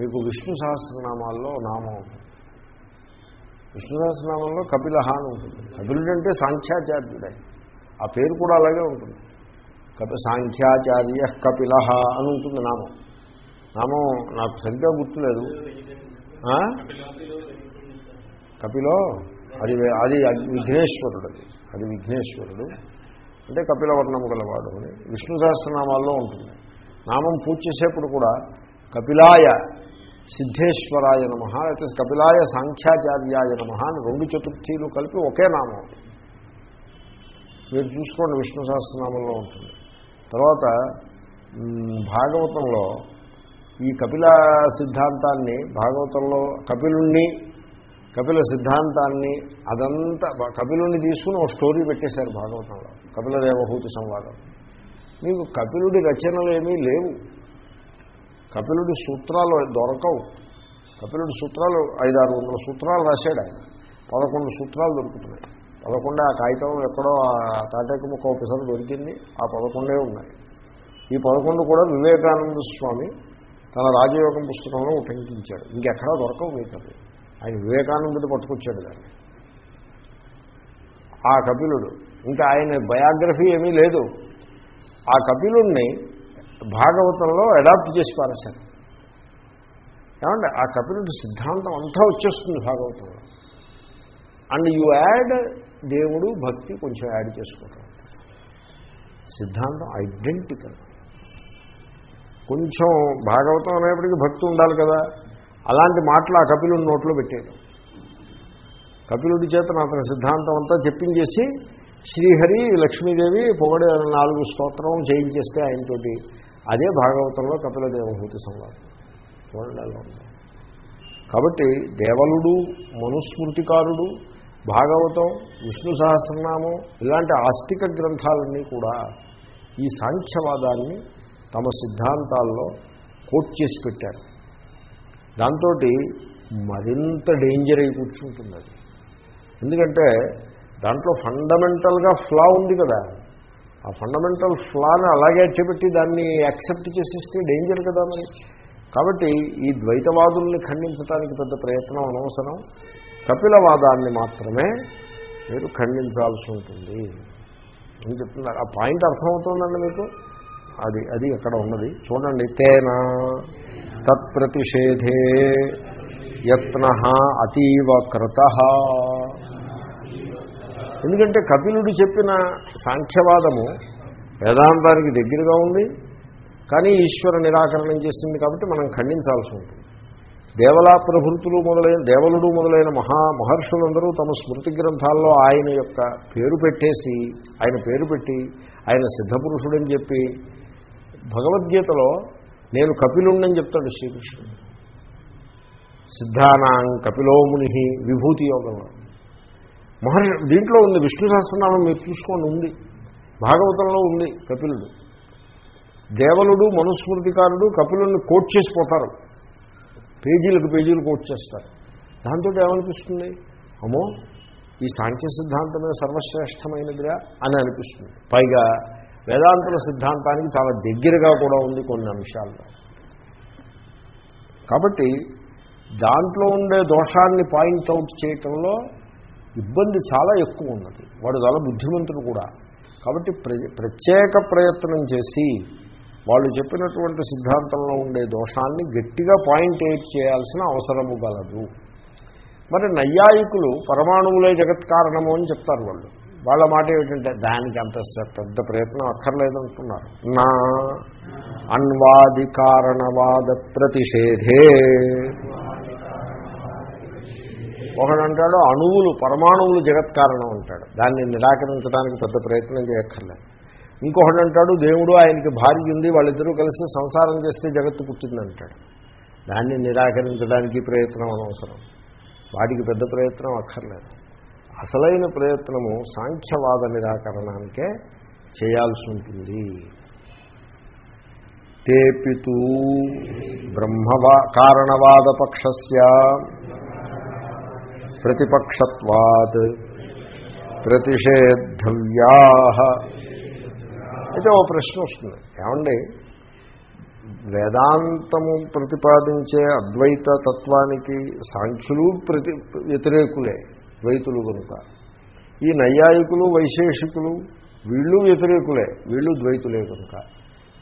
మీకు విష్ణు సహస్రనామాల్లో నామం ఉంటుంది విష్ణు సహస్రనామంలో కపిల అని ఉంటుంది. కపిలుడు అంటే సాంఖ్యాచార్యుడే. ఆ పేరు కూడా అలాగే ఉంటుంది. కపి సాంఖ్యాచార్య కపిల అని ఉంటుంది నామం. నామం నాకు సరిగ్గా గుర్తులేదు. కపిలో? అది అది విఘ్నేశ్వరుడు అది. అది విఘ్నేశ్వరుడు. అంటే కపిలవర్ణము గలవాడు అని. విష్ణు సహస్రనామాల్లో ఉంటుంది. నామం పూజ చేసేప్పుడు కూడా కపిలాయ సిద్ధేశ్వరాయ నమ అయితే కపిలాయ సాంఖ్యాచార్యాయ నమ అని రెండు చతుర్థీలు కలిపి ఒకే నామం మీరు చూసుకోండి విష్ణు సహస్రనామంలో ఉంటుంది. తర్వాత భాగవతంలో ఈ కపిల సిద్ధాంతాన్ని భాగవతంలో కపిలుణ్ణి కపిల సిద్ధాంతాన్ని అదంతా కపిలుణ్ణి తీసుకుని ఒక స్టోరీ పెట్టేశారు భాగవతంలో కపిల దేవభూతి సంవాదం. మీకు కపిలుడి రచనలు ఏమీ లేవు. కపిలుడి సూత్రాలు దొరకవు. కపిలుడి సూత్రాలు ఐదారు వందల సూత్రాలు రాశాడు ఆయన. పదకొండు సూత్రాలు దొరుకుతున్నాయి. పదకొండే ఆ కాగితం ఎక్కడో ఆ తాటేక ముక్క ఒకసారి దొరికింది. ఆ పదకొండే ఉన్నాయి. ఈ పదకొండు కూడా వివేకానంద స్వామి తన రాజయోగం పుస్తకంలో ఉటంకించాడు. ఇంకెక్కడా దొరకవు మీకు అది ఆయన వివేకానందుడు పట్టుకొచ్చాడు దాన్ని. ఆ కపిలుడు ఇంకా ఆయన బయోగ్రఫీ ఏమీ లేదు. ఆ కపిలుణ్ణి భాగవతంలో అడాప్ట్ చేసి పారేశారు. ఏమంటే ఆ కపిలుడి సిద్ధాంతం అంతా వచ్చేస్తుంది భాగవతంలో. అండ్ యు యాడ్ దేవుడు భక్తి కొంచెం యాడ్ చేసుకోవటం. సిద్ధాంతం ఐడెంటికల్. కొంచెం భాగవతం అనేప్పటికీ భక్తి ఉండాలి కదా. అలాంటి మాటలు ఆ కపిలుడి నోట్లో పెట్టాడు కపిలుడి చేత అతని సిద్ధాంతం అంతా చెప్పించేసి శ్రీహరి లక్ష్మీదేవి పొగడి నాలుగు స్తోత్రం చేయించేస్తే ఆయనతోటి అదే భాగవతంలో కపిల దేవభూతి సంవాదం. చూడండి ఉంది. కాబట్టి దేవలుడు మనుస్మృతికారుడు భాగవతం విష్ణు సహస్రనామం ఇలాంటి ఆస్తిక గ్రంథాలన్నీ కూడా ఈ సాంఖ్యవాదాన్ని తమ సిద్ధాంతాల్లో కోట్ చేసి పెట్టారు. దాంతో మరింత డేంజర్ అయి కూర్చుంటుంది అది. ఎందుకంటే దాంట్లో ఫండమెంటల్గా ఫ్లా ఉంది కదా. ఆ ఫండమెంటల్ ఫ్లాని అలాగే అట్టబెట్టి దాన్ని యాక్సెప్ట్ చేసేస్తే డేంజర్ కదా మరి. కాబట్టి ఈ ద్వైతవాదుల్ని ఖండించడానికి పెద్ద ప్రయత్నం అనవసరం. కపిలవాదాన్ని మాత్రమే మీరు ఖండించాల్సి ఉంటుంది. అని చెప్తున్నారు. ఆ పాయింట్ అర్థమవుతుందండి మీకు? అది అది అక్కడ ఉన్నది? చూడండి. తేన తత్ప్రతిషేధే యత్న అతీవ కృత. ఎందుకంటే కపిలుడు చెప్పిన సాంఖ్యవాదము వేదాంతానికి దగ్గరగా ఉంది. కానీ ఈశ్వర నిరాకరణం చేసింది కాబట్టి మనం ఖండించాల్సి ఉంటుంది. దేవలా ప్రభృతులు మొదలైన దేవలుడు మొదలైన మహా మహర్షులందరూ తమ స్మృతి గ్రంథాల్లో ఆయన యొక్క పేరు పెట్టేసి ఆయన పేరు పెట్టి ఆయన సిద్ధపురుషుడని చెప్పి భగవద్గీతలో నేను కపిలుండని చెప్తాడు శ్రీకృష్ణుడు. సిద్ధానాం కపిలోముని విభూతి యోగంలో మహర్షి దీంట్లో ఉంది విష్ణు సహస్రనామం మీరు చూసుకోండి ఉంది. భాగవతంలో ఉంది కపిలుడు. దేవలుడు మనుస్మృతికారుడు కపిలుడిని కోట్ చేసిపోతారు పేజీలకు పేజీలు కోట్ చేస్తారు. దాంతో ఏమనిపిస్తుంది? అమ్మో ఈ సాంఖ్య సిద్ధాంతమే సర్వశ్రేష్టమైనదిరా అని అనిపిస్తుంది. పైగా వేదాంతుల సిద్ధాంతానికి చాలా దగ్గరగా కూడా ఉంది కొన్ని అంశాల్లో కాబట్టి దాంట్లో ఉండే దోషాన్ని పాయింట్అవుట్ చేయటంలో ఇబ్బంది చాలా ఎక్కువ ఉన్నది. వాడు చాలా బుద్ధిమంతుడు కూడా. కాబట్టి ప్ర- ప్రత్యేక ప్రయత్నం చేసి వాళ్ళు చెప్పినటువంటి సిద్ధాంతంలో ఉండే దోషాన్ని గట్టిగా పాయింట్ ఎయిట్ చేయాల్సిన అవసరము గలదు. మరి నైయాయికులు పరమాణువులే జగత్ కారణము అని చెప్తారు వాళ్ళు. వాళ్ళ మాట ఏమిటంటే దానికి అంత పెద్ద ప్రయత్నం అక్కర్లేదంటున్నారు. నా అన్వాది కారణవాద ప్రతిషేధే. ఒకడంటాడు అణువులు పరమాణువులు జగత్ కారణం అంటాడు. దాన్ని నిరాకరించడానికి పెద్ద ప్రయత్నం చేయక్కర్లేదు. ఇంకొకడు అంటాడు దేవుడు ఆయనకి భార్య ఉంది వాళ్ళిద్దరూ కలిసి సంసారం చేస్తే జగత్తు పుట్టిందంటాడు. దాన్ని నిరాకరించడానికి ప్రయత్నం అనవసరం. వాటికి పెద్ద ప్రయత్నం అక్కర్లేదు. అసలైన ప్రయత్నము సాంఖ్యవాద నిరాకరణానికే చేయాల్సి ఉంటుంది. తేపితూ బ్రహ్మవా కారణవాద పక్షస్య ప్రతిపక్షత్వాత్ ప్రతిషేధవ్యా అయితే ఓ ప్రశ్న వస్తుంది. ఏమండి? వేదాంతము ప్రతిపాదించే అద్వైత తత్వానికి సాంఖ్యులు ప్రతి వ్యతిరేకులే. ద్వైతులు కనుక. ఈ నైయాయికులు వైశేషికులు వీళ్ళు వ్యతిరేకులే వీళ్ళు ద్వైతులే కనుక.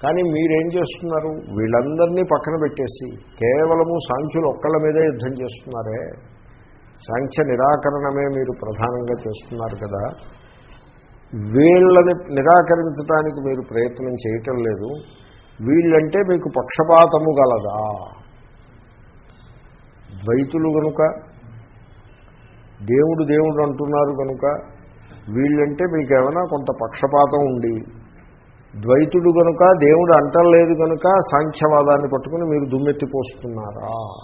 కానీ మీరేం చేస్తున్నారు? వీళ్ళందరినీ పక్కన పెట్టేసి కేవలము సాంఖ్యులు ఒక్కళ్ళ మీదే యుద్ధం చేస్తున్నారే? సాంఖ్య నిరాకరణమే మీరు ప్రధానంగా చేస్తున్నారు కదా. వీళ్ళని నిరాకరించడానికి మీరు ప్రయత్నం చేయటం లేదు. వీళ్ళంటే మీకు పక్షపాతము గలదా? ద్వైతులు కనుక దేవుడు దేవుడు అంటున్నారు కనుక వీళ్ళంటే మీకు ఏమైనా కొంత పక్షపాతం ఉండి ద్వైతుడు కనుక దేవుడు అంటలేదు కనుక సాంఖ్యవాదాన్ని పట్టుకుని మీరు దుమ్మెత్తిపోస్తున్నారా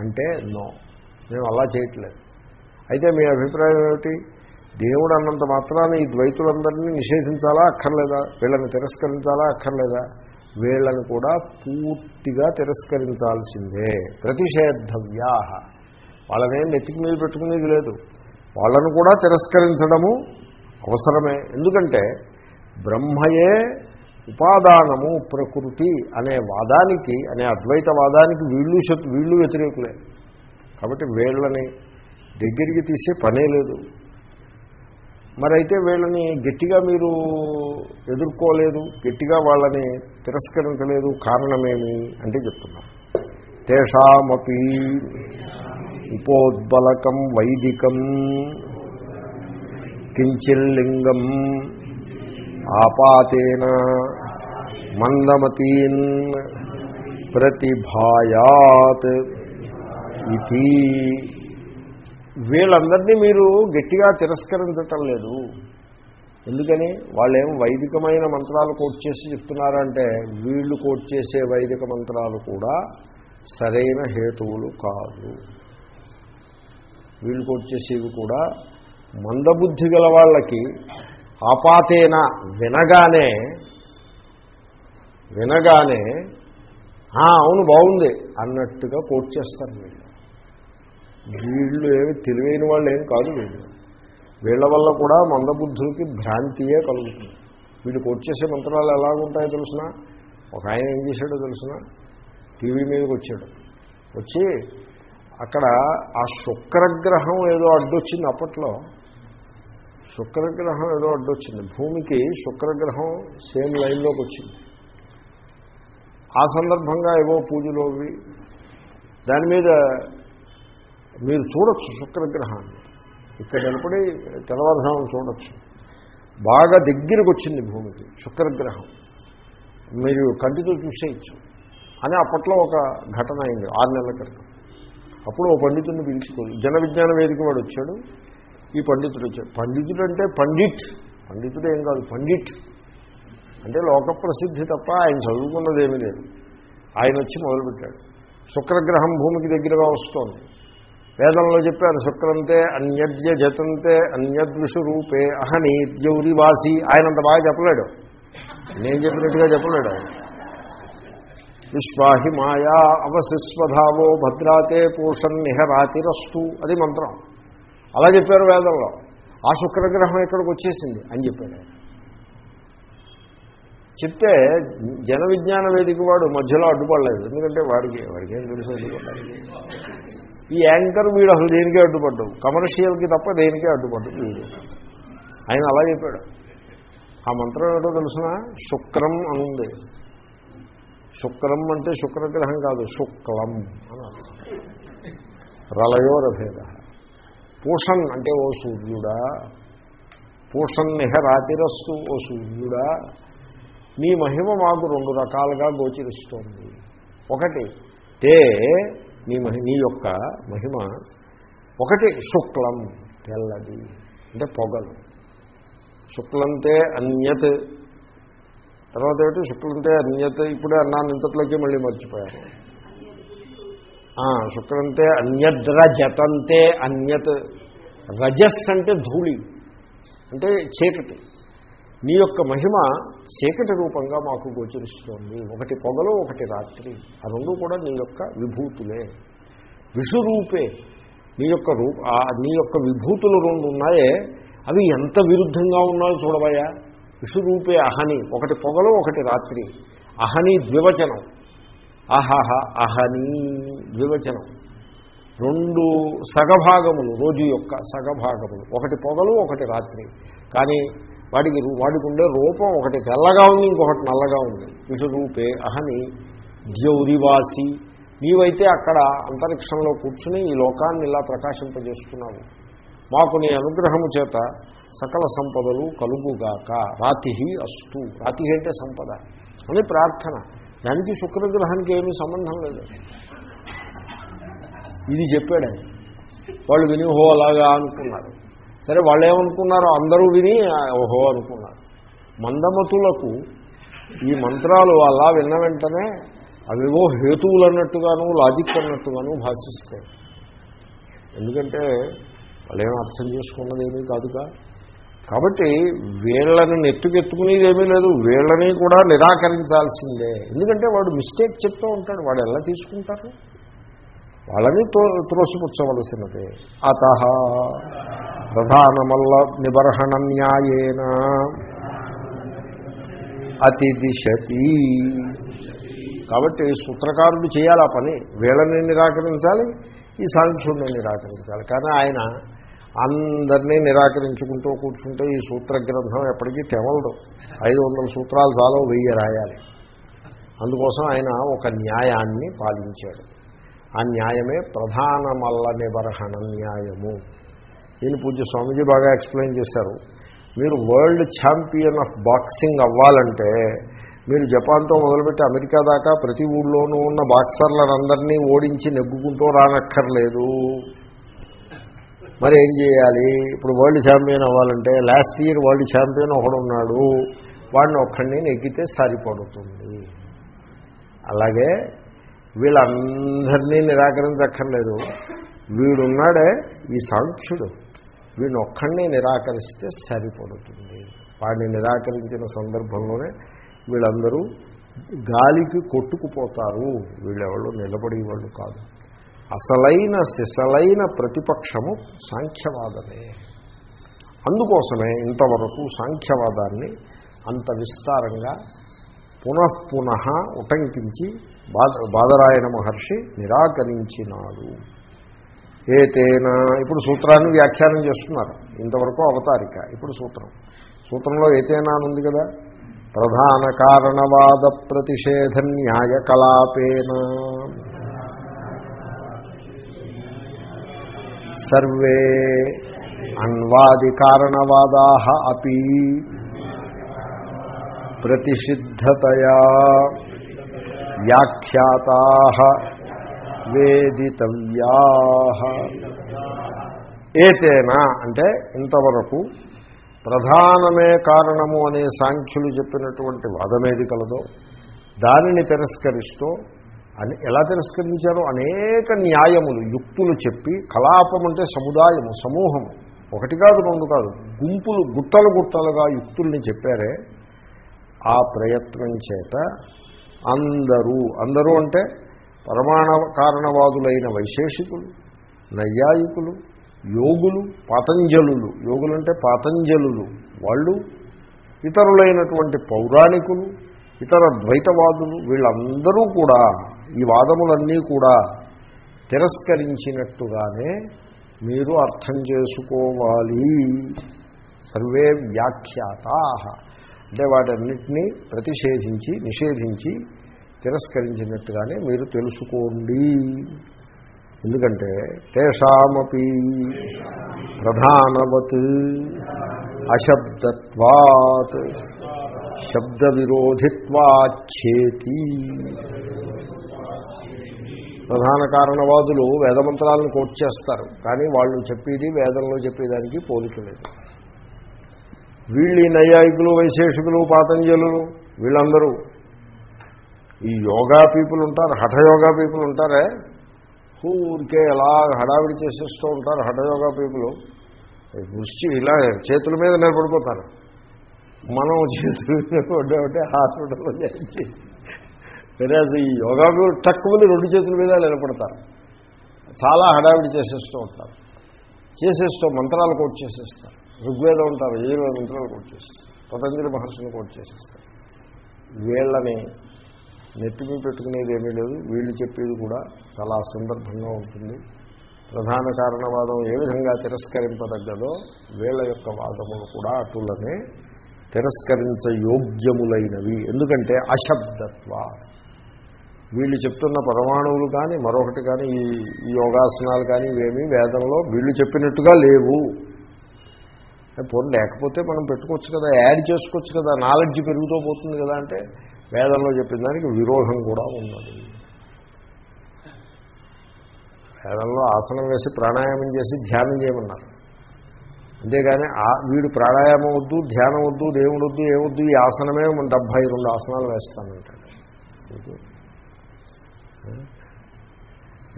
అంటే నో. మేము అలా చేయట్లేదు. అయితే మీ అభిప్రాయం ఏమిటి? దేవుడు అన్నంత మాత్రాన్ని ఈ ద్వైతులందరినీ నిషేధించాలా అక్కర్లేదా? వీళ్ళని తిరస్కరించాలా అక్కర్లేదా? వీళ్ళని కూడా పూర్తిగా తిరస్కరించాల్సిందే. ప్రతిషేధవ్యాహ వాళ్ళనేం నెత్తికి మీద పెట్టుకునేది లేదు. వాళ్ళను కూడా తిరస్కరించడము అవసరమే. ఎందుకంటే బ్రహ్మయే ఉపాదానము ప్రకృతి అనే వాదానికి అనే అద్వైత వాదానికి వీళ్ళు వీళ్ళు వ్యతిరేకులే. కాబట్టి వీళ్ళని దగ్గరికి తీసే పనే లేదు. మరైతే వీళ్ళని గట్టిగా మీరు ఎదుర్కోలేదు గట్టిగా వాళ్ళని తిరస్కరించలేదు కారణమేమి అంటే చెప్తున్నారు తేషామపి ఉపోద్బలకం వైదికం కించిల్లింగం ఆపాతేన మందమతీన్ ప్రతిభాయాత్ ఇది వీళ్ళందరినీ మీరు గట్టిగా తిరస్కరించటం లేదు. ఎందుకని? వాళ్ళేం వైదికమైన మంత్రాలు కోట్ చేసి చెప్తున్నారంటే వీళ్ళు కోట్ చేసే వైదిక మంత్రాలు కూడా సరైన హేతువులు కాదు. వీళ్ళు కోట్ చేసేవి కూడా మందబుద్ధి గల వాళ్ళకి ఆపాతేన వినగానే వినగానే అవును బాగుంది అన్నట్టుగా కోట్ చేస్తారు వీళ్ళు. వీళ్ళు ఏమి తెలివైన వాళ్ళు ఏం కాదు వీళ్ళు. వీళ్ళ వల్ల కూడా మందబుద్ధులకి భ్రాంతియే కలుగుతుంది. వీళ్ళు కోట్ చేసే మంత్రాలు ఎలాగుంటాయో తెలిసిన? ఒక ఆయన ఏం చేశాడో తెలిసిన? టీవీ మీదకి వచ్చాడు. వచ్చి అక్కడ ఆ శుక్రగ్రహం ఏదో అడ్డొచ్చింది అప్పట్లో. శుక్రగ్రహం ఏదో అడ్డొచ్చింది. భూమికి శుక్రగ్రహం సేమ్ లైన్లోకి వచ్చింది. ఆ సందర్భంగా ఏవో పూజలు అవి. దాని మీద మీరు చూడొచ్చు శుక్రగ్రహాన్ని. ఇక్కడ నిలబడి తెల్లవారుజామున చూడొచ్చు. బాగా దగ్గరకు వచ్చింది భూమికి శుక్రగ్రహం. మీరు కంటితో చూసేయచ్చు. అని అప్పట్లో ఒక ఘటన అయింది ఆరు నెలల క్రితం. అప్పుడు ఓ పండితుడిని పిలుచుకోదు జన విజ్ఞాన వేదిక వాడు వచ్చాడు. ఈ పండితుడు వచ్చాడు. పండితుడు అంటే పండిట్. పండితుడు ఏం కాదు పండిట్. అంటే లోక ప్రసిద్ధి తప్ప ఆయన చదువుకున్నది ఏమీ లేదు. ఆయన వచ్చి మొదలుపెట్టాడు. శుక్రగ్రహం భూమికి దగ్గరగా వస్తోంది. వేదంలో చెప్పారు శుక్రంతే అన్యద్య జతంతే అన్యద్విషు రూపే అహనీద్యౌరివాసి ఆయనంత బాగా చెప్పలేడు. నేను చెప్పినట్టుగా చెప్పలేడు ఆయన. విశ్వాహి మాయా అవశిస్వధావో భద్రాతే పూషన్ నిహరాతిరస్తు అది మంత్రం. అలా చెప్పారు వేదంలో. ఆ శుక్రగ్రహం ఇక్కడికి వచ్చేసింది అని చెప్పాడు ఆయన. చెప్తే జన విజ్ఞాన వేదిక వాడు మధ్యలో అడ్డుపడలేదు. ఎందుకంటే వాడికి వాడికి ఏం తెలుసు అడ్డుపడ్డానికి ఈ యాంకర్ వీడు అసలు దేనికే అడ్డుపడ్డు? కమర్షియల్కి తప్ప దేనికే అడ్డుపడ్డు వీడు. ఆయన అలా చెప్పాడు. ఆ మంత్రం ఏదో తెలుసిన? శుక్రం అనుంది. శుక్రం అంటే శుక్రగ్రహం కాదు శుక్లం అని అర్థం. రలయోరభేద పూషన్ అంటే ఓ సూర్యుడా పూషన్ నిహ రాతిరస్తు ఓ సూర్యుడా. నీ మహిమ మాకు రెండు రకాలుగా గోచరిస్తోంది. ఒకటి తే నీ మహి నీ యొక్క మహిమ. ఒకటి శుక్లం తెల్లది అంటే పొగలు. శుక్లంతే అన్యత్ తర్వాత ఏమిటి? శుక్లంతే అన్యత ఇప్పుడే అన్నాను ఇంతట్లోకి మళ్ళీ మర్చిపోయాను ఆ, శుక్లంతే అన్యద్రజతంతే అన్యత్ రజస్ అంటే ధూళి అంటే చీకటి. నీ యొక్క మహిమ చీకటి రూపంగా మాకు గోచరిస్తోంది. ఒకటి పొగలు ఒకటి రాత్రి. ఆ రెండు కూడా నీ యొక్క విభూతులే. విషురూపే నీ యొక్క రూప నీ యొక్క విభూతులు రెండు ఉన్నాయే. అవి ఎంత విరుద్ధంగా ఉన్నాయో చూడవయ్యా. విషురూపే అహని. ఒకటి పొగలు ఒకటి రాత్రి. అహని ద్వివచనం. అహహ అహని ద్వివచనం. రెండు సగభాగములు రోజు యొక్క సగభాగములు. ఒకటి పొగలు ఒకటి రాత్రి. కానీ వాడికి రూ- వాడికి ఉండే రూపం ఒకటి తెల్లగా ఉంది ఇంకొకటి నల్లగా ఉంది. విషురూపే అహని ద్యౌరివాసి నీవైతే అక్కడ అంతరిక్షంలో కూర్చుని ఈ లోకాన్ని ఇలా ప్రకాశింపజేస్తున్నావు. మాకు నీ అనుగ్రహము చేత సకల సంపదలు కలుగుగాక రాతి అస్తు. రాతి అంటే సంపద. అని ప్రార్థన. దానికి శుక్రగ్రహానికి ఏమీ సంబంధం లేదు. ఇది చెప్పాడు ఆయన. వాళ్ళు విని ఓహో అలాగా అనుకున్నారు. సరే వాళ్ళు ఏమనుకున్నారో అందరూ విని ఓహో అనుకున్నారు. మందమతులకు ఈ మంత్రాలు అలా విన్న వెంటనే అవేవో హేతువులు అన్నట్టుగాను లాజిక్ అన్నట్టుగాను భాషిస్తాయి. ఎందుకంటే వాళ్ళు ఏం అర్థం చేసుకున్నది ఏమీ కాదుగా. కాబట్టి వీళ్ళని నెత్తుకెత్తుకునేది ఏమీ లేదు వీళ్ళని కూడా నిరాకరించాల్సిందే. ఎందుకంటే వాడు మిస్టేక్ చెప్తూ ఉంటాడు వాడు ఎలా తీసుకుంటారు? వాళ్ళని తో త్రోసిపుచ్చవలసినదే. అత ప్రధానమల్ల నిబర్హణ న్యాయేన అతిదిశతి. కాబట్టి సూత్రకారుడు చేయాలి ఆ పని. వీళ్ళని నిరాకరించాలి ఈ సాంఖ్యుడిని నిరాకరించాలి. కానీ ఆయన అందరినీ నిరాకరించుకుంటూ కూర్చుంటే ఈ సూత్ర గ్రంథం ఎప్పటికీ తెవలదు ఐదు వందల సూత్రాలు చాలా వెయ్యి రాయాలి. అందుకోసం ఆయన ఒక న్యాయాన్ని పాలించాడు. ఆ న్యాయమే ప్రధానమల్ల నిబర్హణ న్యాయము. దీని పూజ్య స్వామీజీ బాగా ఎక్స్ప్లెయిన్ చేశారు. మీరు వరల్డ్ ఛాంపియన్ ఆఫ్ బాక్సింగ్ అవ్వాలంటే మీరు జపాన్తో మొదలుపెట్టి అమెరికా దాకా ప్రతి ఊళ్ళోనూ ఉన్న బాక్సర్లందరినీ ఓడించి నెగ్గుకుంటూ రానక్కర్లేదు. మరి ఏం చేయాలి? ఇప్పుడు వరల్డ్ ఛాంపియన్ అవ్వాలంటే లాస్ట్ ఇయర్ వరల్డ్ ఛాంపియన్ ఒకడు ఉన్నాడు. వాడిని ఒక్కడిని నెగ్గితే సరిపడుతుంది అలాగే వీళ్ళందరినీ నిరాకరించక్కర్లేదు. వీడున్నాడే ఈ సాంఖ్యుడు. వీడిని ఒక్కడిని నిరాకరిస్తే సరిపడుతుంది వాడిని నిరాకరించిన సందర్భంలోనే వీళ్ళందరూ గాలికి కొట్టుకుపోతారు. వీళ్ళెవళ్ళు నిలబడి వాళ్ళు కాదు. అసలైన సిసలైన ప్రతిపక్షము సాంఖ్యవాదమే. అందుకోసమే ఇంతవరకు సాంఖ్యవాదాన్ని అంత విస్తారంగా పునఃపునః ఉటంకించి బాద బాదరాయణ మహర్షి నిరాకరించినాడు. ఏతేనా ఇప్పుడు సూత్రాన్ని వ్యాఖ్యానం చేస్తున్నారు. ఇంతవరకు అవతారిక ఇప్పుడు సూత్రం. సూత్రంలో ఏతేనా అని ఉంది కదా? ప్రధాన కారణవాద ప్రతిషేధ న్యాయ కలాపేన. సర్వే అన్వాది కారణవాదా అపి ప్రతిషిద్ధతయా వ్యాఖ్యాతా వేదితవ్యా ఏతేనా అంటే ఇంతవరకు ప్రధానమే కారణము అనే సాంఖ్యులు చెప్పినటువంటి వాదమేది కలదో దానిని తిరస్కరిస్తూ అని ఎలా తిరస్కరించారో అనేక న్యాయములు యుక్తులు చెప్పి కలాపం అంటే సముదాయము సమూహము. ఒకటి కాదు రెండు కాదు. గుంపులు గుట్టలు గుట్టలుగా యుక్తుల్ని చెప్పారే. ఆ ప్రయత్నం చేత అందరూ అందరూ అంటే పరమాణ కారణవాదులైన వైశేషికులు నైయాయికులు యోగులు పాతంజలులు. యోగులు అంటే పాతంజలులు. వాళ్ళు ఇతరులైనటువంటి పౌరాణికులు ఇతర ద్వైతవాదులు వీళ్ళందరూ కూడా ఈ వాదములన్నీ కూడా తిరస్కరించినట్టుగానే మీరు అర్థం చేసుకోవాలి. సర్వే వ్యాఖ్యాతా. అంటే వాటన్నిటినీ ప్రతిషేధించి నిషేధించి తిరస్కరించినట్టుగానే మీరు తెలుసుకోండి. ఎందుకంటే తేషామపి ప్రధానవత్ అశబ్దత్వాత్ శబ్ద విరోధిత్వాచ్చేతి ప్రధాన కారణవాదులు వేదమంత్రాలను కోట్ చేస్తారు. కానీ వాళ్ళు చెప్పేది వేదంలో చెప్పేదానికి పోలిక లేదు. వీళ్ళు ఈ నైయాయికులు వైశేషికులు పాతంజలులు వీళ్ళందరూ ఈ యోగా పీపుల్ ఉంటారు హఠయోగా పీపుల్ ఉంటారే? ఊరికే ఎలా హడావిడి చేసేస్తూ ఉంటారు హఠయోగా పీపుల్. దృష్టి ఇలా చేతుల మీద నిలబడిపోతారు. మనం చేతుల మీద పడ్డామంటే హాస్పిటల్లో చేసి వెరాజ్ ఈ యోగా తక్కువని రెండు చేతుల మీద నిలబడతారు. చాలా హడావిడి చేసేస్తూ ఉంటారు. చేసేస్తూ మంత్రాలు కోట్ చేసేస్తారు. ఋగ్వేదం ఉంటారు యజుర్వేద మంత్రాలు కోట్ చేసేస్తారు. పతంజలి మహర్షిని కోట్ చేసేస్తారు. వీళ్ళని నెత్తిమి పెట్టుకునేది ఏమీ లేదు. వీళ్ళు చెప్పేది కూడా చాలా సందర్భంగా ఉంటుంది. ప్రధాన కారణవాదం ఏ విధంగా తిరస్కరింపదగ్గదో వీళ్ళ యొక్క వాదములు కూడా అటులనే తిరస్కరించ యోగ్యములైనవి. ఎందుకంటే అశబ్దత్వ. వీళ్ళు చెప్తున్న పరమాణువులు కానీ మరొకటి కానీ ఈ ఈ యోగాసనాలు కానీ ఇవేమీ వేదంలో వీళ్ళు చెప్పినట్టుగా లేవు. పోనీ లేకపోతే మనం పెట్టుకోవచ్చు కదా యాడ్ చేసుకోవచ్చు కదా నాలెడ్జ్ పెరుగుతూ పోతుంది కదా అంటే వేదంలో చెప్పిన దానికి విరోధం కూడా ఉన్నది. వేదంలో ఆసనం వేసి ప్రాణాయామం చేసి ధ్యానం చేయమన్నారు. అంతేగాని వీడు ప్రాణాయామం వద్దు ధ్యానం వద్దు దేవుడు వద్దు ఏమొద్దు ఈ ఆసనమే డెబ్భై రెండు ఆసనాలు వేస్తానంటాడు.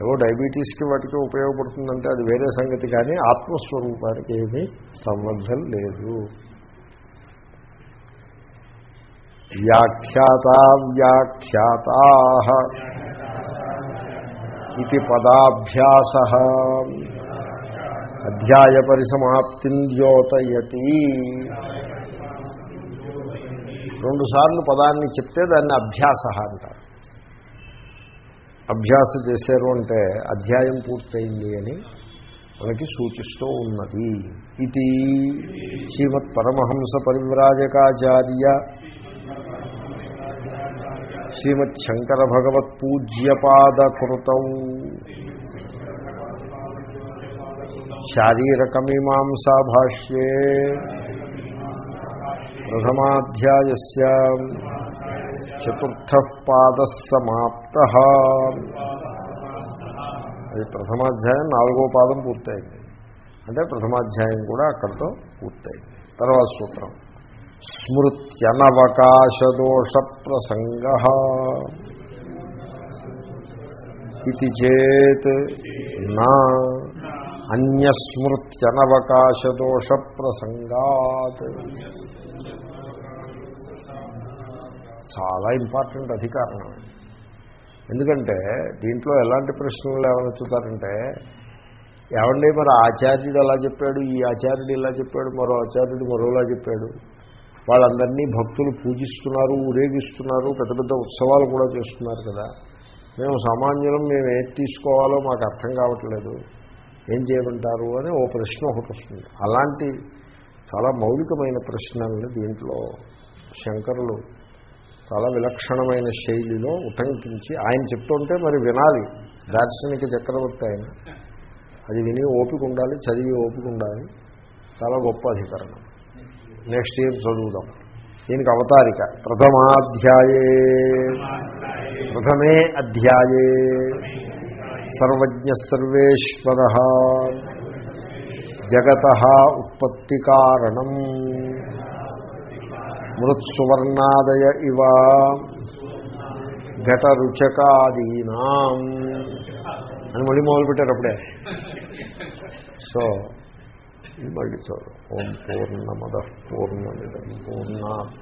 ఏవో డయాబెటీస్కి వాటికి ఉపయోగపడుతుందంటే అది వేరే సంగతి కానీ ఆత్మస్వరూపానికి ఏమీ సంబంధం లేదు. వ్యాఖ్యాతా వ్యాఖ్యాతా ఇది పదాభ్యాస. అధ్యాయ పరిసమాప్తిం ద్యోతయతి రెండుసార్లు పదాన్ని చెప్తే దాన్ని అభ్యాస అంటారు. అభ్యాస చేశారు అంటే అధ్యాయం పూర్తయింది అని మనకి సూచిస్తూ ఉన్నది. ఇది శ్రీమత్ పరమహంస పరివ్రాజకాచార్య శ్రీమత్ శంకర భగవత్ పూజ్యపాదకృతం. శారీరకమీమాంసా భాష్యే ప్రథమాధ్యాయస్ చతుర్థ పాద సమాప్త అది ప్రథమాధ్యాయం నాలుగో పాదం పూర్తయింది. అంటే ప్రథమాధ్యాయం కూడా అక్కడితో పూర్తయింది. తర్వాత సూత్రం. స్మృత్యనవకాశదోష ప్రసంగ ఇది చేత్ నా అన్యస్మృత్యనవకాశదోష ప్రసంగాత్ చాలా ఇంపార్టెంట్ అధికారణం. ఎందుకంటే దీంట్లో ఎలాంటి ప్రశ్నలు లేవనెత్తుతారంటే ఏమండి మరి ఆచార్యుడు అలా చెప్పాడు? ఈ ఆచార్యుడు ఇలా చెప్పాడు మరో ఆచార్యుడు మరోలా చెప్పాడు. వాళ్ళందరినీ భక్తులు పూజిస్తున్నారు ఊరేగిస్తున్నారు పెద్ద పెద్ద ఉత్సవాలు కూడా చేస్తున్నారు కదా. మేము సామాన్యులం మేము ఏది తీసుకోవాలో మాకు అర్థం కావట్లేదు. ఏం చేయమంటారు అని ఓ ప్రశ్న ఒకటి వస్తుంది. అలాంటి చాలా మౌలికమైన ప్రశ్నల్ని దీంట్లో శంకరులు చాలా విలక్షణమైన శైలిలో ఉటంకించి ఆయన చెప్తుంటే మరి వినాలి. దార్శనిక చక్రవర్తి ఆయన. అది విని ఓపిక ఉండాలి చదివి ఓపిక ఉండాలి. చాలా గొప్ప అధికరణం. నెక్స్ట్ ఇయర్ చదువుదాం. దీనికి అవతారిక. ప్రథమాధ్యాయే. ప్రథమే అధ్యాయే. సర్వజ్ఞ సర్వేశ్వర. జగత ఉత్పత్తి కారణం. మృత్సువర్ణాదయ ఇవ ఘటరుచకాదీనా అని మళ్ళీ మొదలుపెట్టారు అప్పుడే సో మళ్ళీ చూడు ఓం పూర్ణమద పూర్ణమిదం పూర్ణ